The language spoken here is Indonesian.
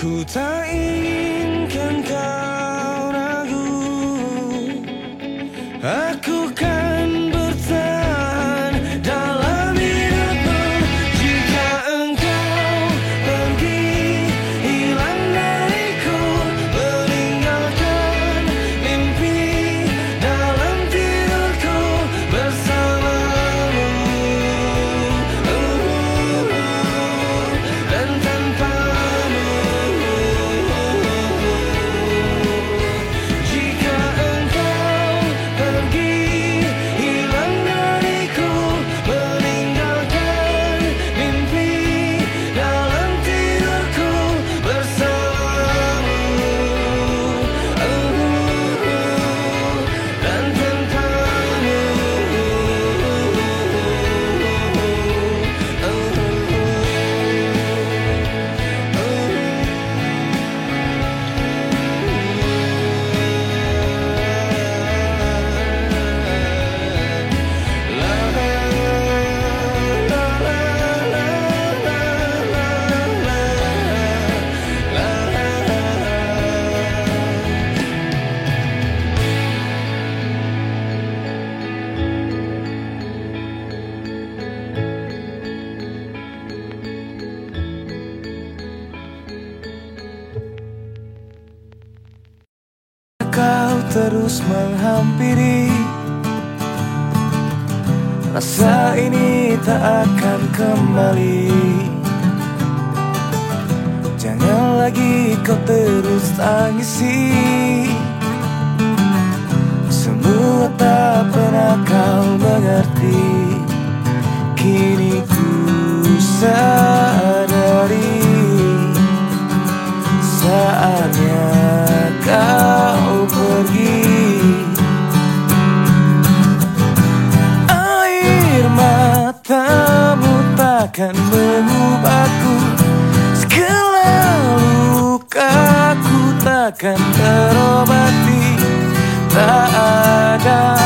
苦在意 terus menghampiri. Rasa ini tak akan kembali. Jangan lagi kau terus tangisi. 나가.